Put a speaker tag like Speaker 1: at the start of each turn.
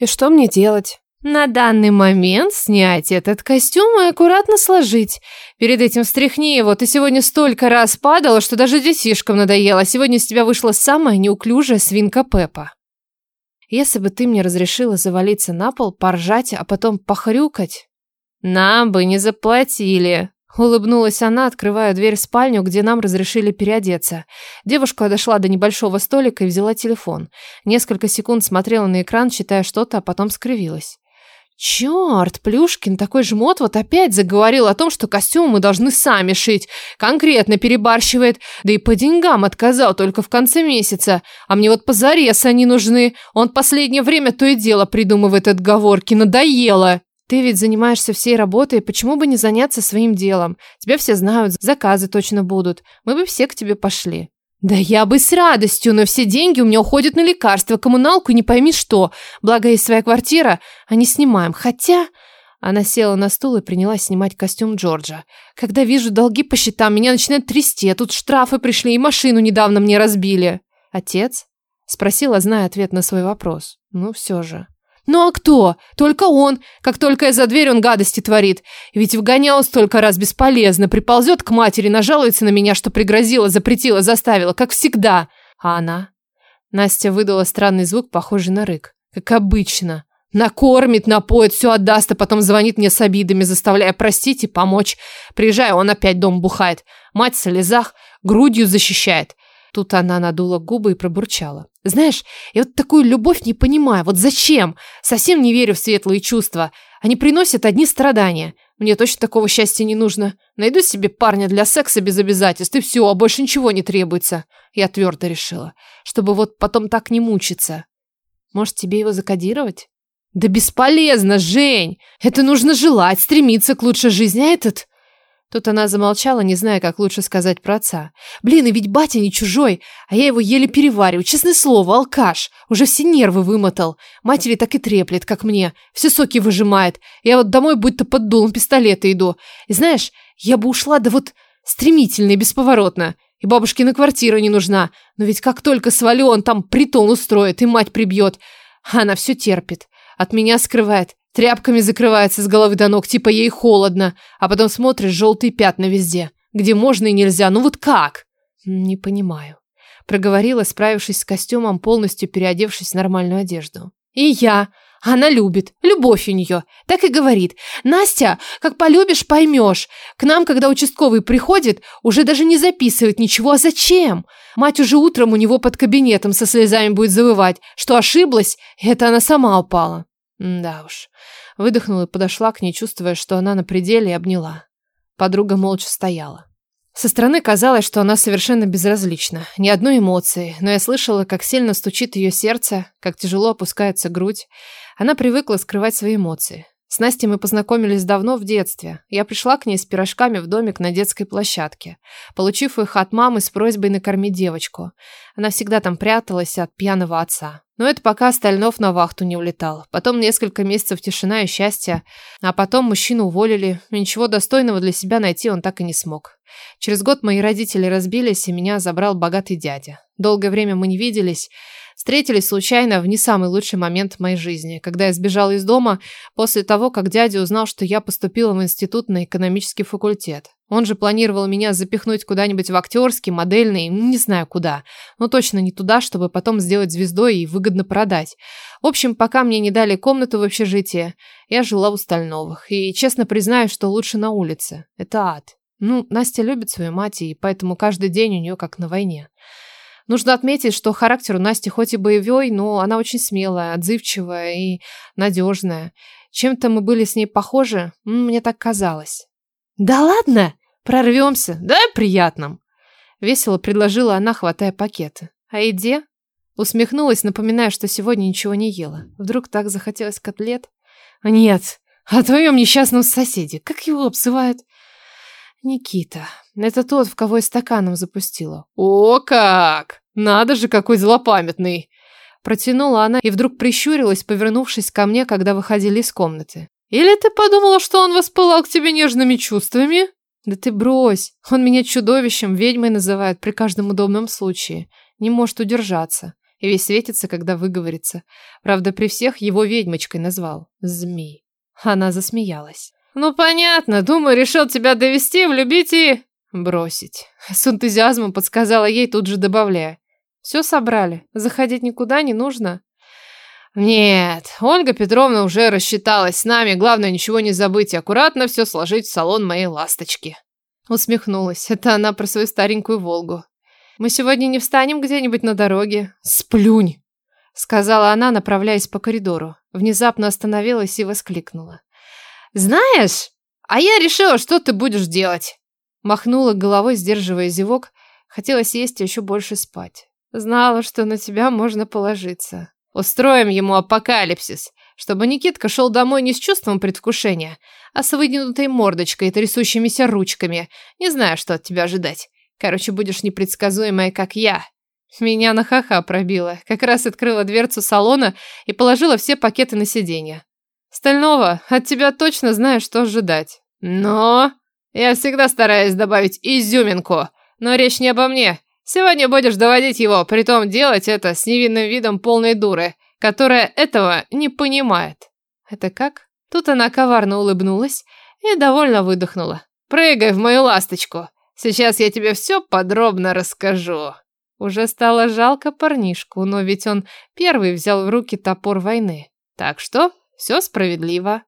Speaker 1: И что мне делать?
Speaker 2: На данный момент снять этот костюм и аккуратно сложить. Перед этим встряхни его. Ты сегодня столько раз падала, что даже детишкам надоело. Сегодня из тебя вышла самая неуклюжая свинка Пеппа. Если бы ты мне разрешила завалиться на пол, поржать, а потом похрюкать... Нам бы не заплатили. Улыбнулась она, открывая дверь в спальню, где нам разрешили переодеться. Девушка дошла до небольшого столика и взяла телефон. Несколько секунд смотрела на экран, читая что-то, а потом скривилась. Черт, Плюшкин, такой жмот вот опять заговорил о том, что костюмы мы должны сами шить. Конкретно перебарщивает. Да и по деньгам отказал только в конце месяца. А мне вот позарез они нужны. Он последнее время то и дело придумывает отговорки. Надоело. Ты ведь занимаешься всей работой, почему бы не заняться своим делом? Тебя все знают, заказы точно будут. Мы бы все к тебе пошли. Да я бы с радостью, но все деньги у меня уходят на лекарства, коммуналку и не пойми что. Благо есть своя квартира, а не снимаем. Хотя... Она села на стул и принялась снимать костюм Джорджа. Когда вижу долги по счетам, меня начинает трясти, а тут штрафы пришли и машину недавно мне разбили. Отец? Спросила, зная ответ на свой вопрос. Ну все же. Ну а кто? Только он. Как только я за дверь, он гадости творит. Ведь вгонял столько раз бесполезно. Приползет к матери, нажалуется на меня, что пригрозила, запретила, заставила, как всегда. А она? Настя выдала странный звук, похожий на рык. Как обычно. Накормит, напоит, все отдаст, а потом звонит мне с обидами, заставляя простить и помочь. Приезжаю, он опять дом бухает. Мать в слезах, грудью защищает. Тут она надула губы и пробурчала. «Знаешь, я вот такую любовь не понимаю. Вот зачем? Совсем не верю в светлые чувства. Они приносят одни страдания. Мне точно такого счастья не нужно. Найду себе парня для секса без обязательств, и все, а больше ничего не требуется». Я твердо решила, чтобы вот потом так не мучиться. «Может, тебе его закодировать?» «Да бесполезно, Жень! Это нужно желать, стремиться к лучшей жизни, а этот...» Тут она замолчала, не зная, как лучше сказать про отца. «Блин, и ведь батя не чужой, а я его еле перевариваю. Честное слово, алкаш. Уже все нервы вымотал. Матери так и треплет, как мне. Все соки выжимает. Я вот домой будто под дулом пистолета иду. И знаешь, я бы ушла, да вот стремительно и бесповоротно. И бабушкина квартира не нужна. Но ведь как только свалю, он там притон устроит и мать прибьет. Она все терпит. От меня скрывает. Тряпками закрывается с головы до ног, типа ей холодно, а потом смотришь желтые пятна везде, где можно и нельзя. Ну вот как? Не понимаю. Проговорила, справившись с костюмом, полностью переодевшись в нормальную одежду. И я. Она любит. Любовь у нее. Так и говорит. Настя, как полюбишь, поймешь. К нам, когда участковый приходит, уже даже не записывает ничего. А зачем? Мать уже утром у него под кабинетом со слезами будет завывать, что ошиблась, это она сама упала. Да уж. Выдохнула и подошла к ней, чувствуя, что она на пределе, и обняла. Подруга молча стояла. Со стороны казалось, что она совершенно безразлична. Ни одной эмоции, но я слышала, как сильно стучит ее сердце, как тяжело опускается грудь. Она привыкла скрывать свои эмоции. С Настей мы познакомились давно в детстве. Я пришла к ней с пирожками в домик на детской площадке, получив их от мамы с просьбой накормить девочку. Она всегда там пряталась от пьяного отца. Но это пока Стальнов на вахту не улетал. Потом несколько месяцев тишина и счастья. А потом мужчину уволили. ничего достойного для себя найти он так и не смог. Через год мои родители разбились, и меня забрал богатый дядя. Долгое время мы не виделись. Встретились случайно в не самый лучший момент моей жизни, когда я сбежала из дома после того, как дядя узнал, что я поступила в институт на экономический факультет. Он же планировал меня запихнуть куда-нибудь в актерский, модельный, не знаю куда. Но точно не туда, чтобы потом сделать звездой и выгодно продать. В общем, пока мне не дали комнату в общежитии, я жила у Стальновых. И честно признаюсь, что лучше на улице. Это ад. Ну, Настя любит свою мать, и поэтому каждый день у нее как на войне. Нужно отметить, что характер у Насти хоть и боевой, но она очень смелая, отзывчивая и надежная. Чем-то мы были с ней похожи, мне так казалось. «Да ладно! Прорвемся! Да приятным!» Весело предложила она, хватая пакеты. «А еде?» Усмехнулась, напоминая, что сегодня ничего не ела. Вдруг так захотелось котлет? «Нет, о твоем несчастном соседе. Как его обзывают?» «Никита. Это тот, в кого я стаканом запустила». «О, как!» Надо же, какой злопамятный. Протянула она и вдруг прищурилась, повернувшись ко мне, когда выходили из комнаты. Или ты подумала, что он воспылал к тебе нежными чувствами? Да ты брось. Он меня чудовищем, ведьмой называет при каждом удобном случае. Не может удержаться. И весь светится, когда выговорится. Правда, при всех его ведьмочкой назвал. Змей. Она засмеялась. «Ну, понятно. Думаю, решил тебя довести, влюбить и...» «Бросить». С энтузиазмом подсказала ей, тут же добавляя. «Все собрали. Заходить никуда не нужно». «Нет, Ольга Петровна уже рассчиталась с нами. Главное, ничего не забыть и аккуратно все сложить в салон моей ласточки». Усмехнулась. Это она про свою старенькую «Волгу». «Мы сегодня не встанем где-нибудь на дороге?» «Сплюнь!» Сказала она, направляясь по коридору. Внезапно остановилась и воскликнула. «Знаешь, а я решила, что ты будешь делать!» Махнула головой, сдерживая зевок. Хотелось есть и еще больше спать. Знала, что на тебя можно положиться. Устроим ему апокалипсис, чтобы Никитка шел домой не с чувством предвкушения, а с выдвинутой мордочкой и трясущимися ручками, не зная, что от тебя ожидать. Короче, будешь непредсказуемая, как я. Меня на ха-ха пробило. Как раз открыла дверцу салона и положила все пакеты на сиденье. Стального, от тебя точно знаю, что ожидать. Но... Я всегда стараюсь добавить изюминку. Но речь не обо мне. Сегодня будешь доводить его, притом делать это с невинным видом полной дуры, которая этого не понимает. Это как? Тут она коварно улыбнулась и довольно выдохнула. Прыгай в мою ласточку. Сейчас я тебе все подробно расскажу. Уже стало жалко парнишку, но ведь он первый взял в руки топор войны. Так что все справедливо.